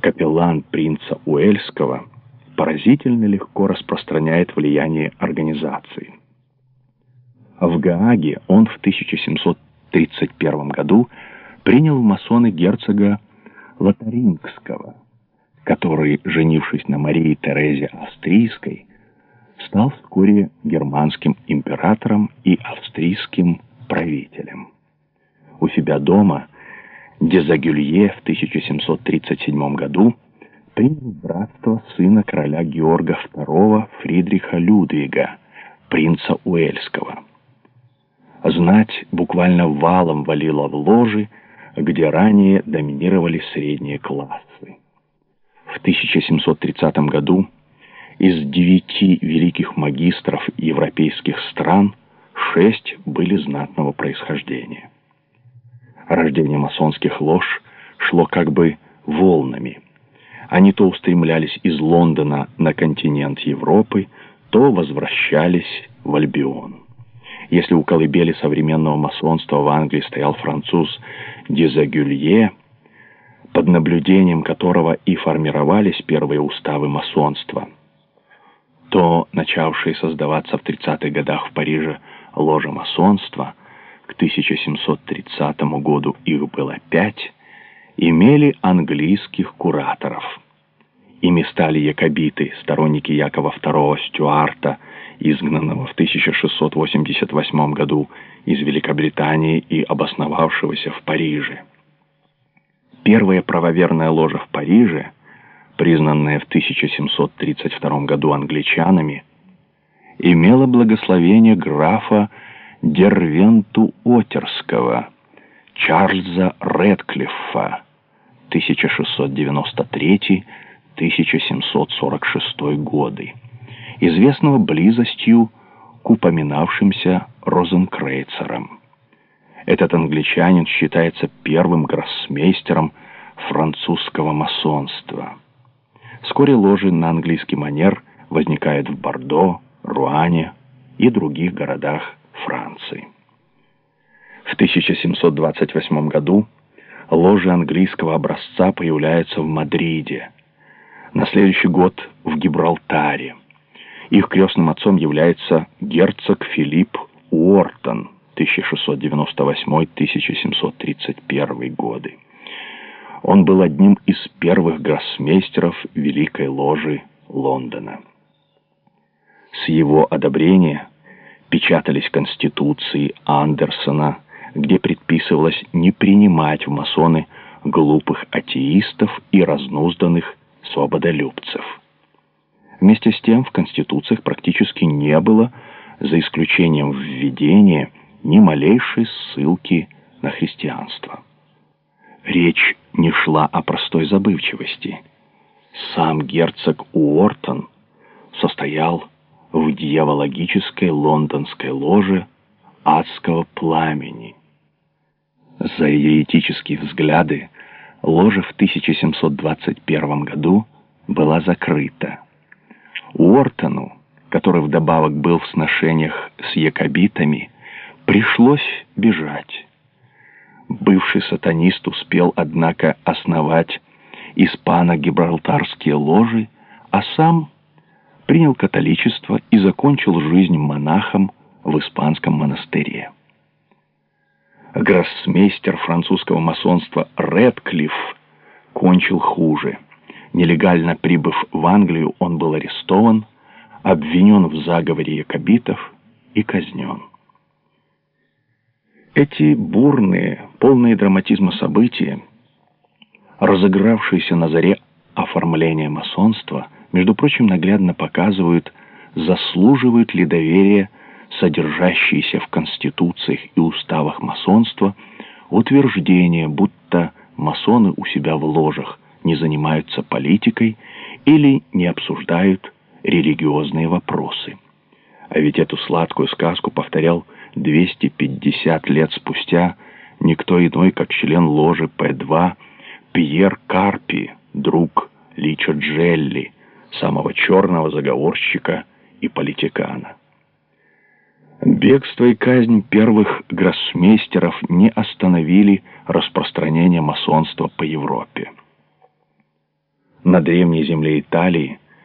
капеллан принца Уэльского, поразительно легко распространяет влияние организации. В Гааге он в 1731 году принял в масоны герцога Лотарингского, который, женившись на Марии Терезе Австрийской, стал вскоре германским императором и австрийским правителем. У себя дома Дезагюлье в 1737 году принял братство сына короля Георга II Фридриха Людвига, принца Уэльского. Знать буквально валом валила в ложи, где ранее доминировали средние классы. В 1730 году из девяти великих магистров европейских стран шесть были знатного происхождения. Рождение масонских лож шло как бы волнами. Они то устремлялись из Лондона на континент Европы, то возвращались в Альбион. Если у колыбели современного масонства в Англии стоял француз Дезагюлье, под наблюдением которого и формировались первые уставы масонства, то начавшие создаваться в 30-х годах в Париже ложа масонства, к 1730 году их было пять, имели английских кураторов. Ими стали якобиты, сторонники Якова II Стюарта, изгнанного в 1688 году из Великобритании и обосновавшегося в Париже. Первая правоверная ложа в Париже, признанная в 1732 году англичанами, имела благословение графа Дервенту Отерского, Чарльза Редклиффа, 1693-1746 годы известного близостью к упоминавшимся Розенкрейцерам. Этот англичанин считается первым гроссмейстером французского масонства. Вскоре ложи на английский манер возникают в Бордо, Руане и других городах Франции. В 1728 году ложи английского образца появляются в Мадриде, на следующий год в Гибралтаре. Их крестным отцом является герцог Филипп Уортон, 1698-1731 годы. Он был одним из первых гроссмейстеров Великой Ложи Лондона. С его одобрения печатались конституции Андерсона, где предписывалось не принимать в масоны глупых атеистов и разнузданных свободолюбцев. Вместе с тем в конституциях практически не было, за исключением введения, ни малейшей ссылки на христианство. Речь не шла о простой забывчивости. Сам герцог Уортон состоял в дьявологической лондонской ложе адского пламени. За еретические взгляды ложа в 1721 году была закрыта. Уортону, который вдобавок был в сношениях с якобитами, пришлось бежать. Бывший сатанист успел, однако, основать испано-гибралтарские ложи, а сам принял католичество и закончил жизнь монахом в испанском монастыре. Гроссмейстер французского масонства Редклифф кончил хуже – Нелегально прибыв в Англию, он был арестован, обвинен в заговоре якобитов и казнен. Эти бурные, полные драматизма события, разыгравшиеся на заре оформления масонства, между прочим, наглядно показывают, заслуживают ли доверия содержащиеся в конституциях и уставах масонства утверждение, будто масоны у себя в ложах не занимаются политикой или не обсуждают религиозные вопросы. А ведь эту сладкую сказку повторял 250 лет спустя никто иной, как член ложи П-2 Пьер Карпи, друг Лича Джелли, самого черного заговорщика и политикана. Бегство и казнь первых гроссмейстеров не остановили распространение масонства по Европе. на древней земле Италии,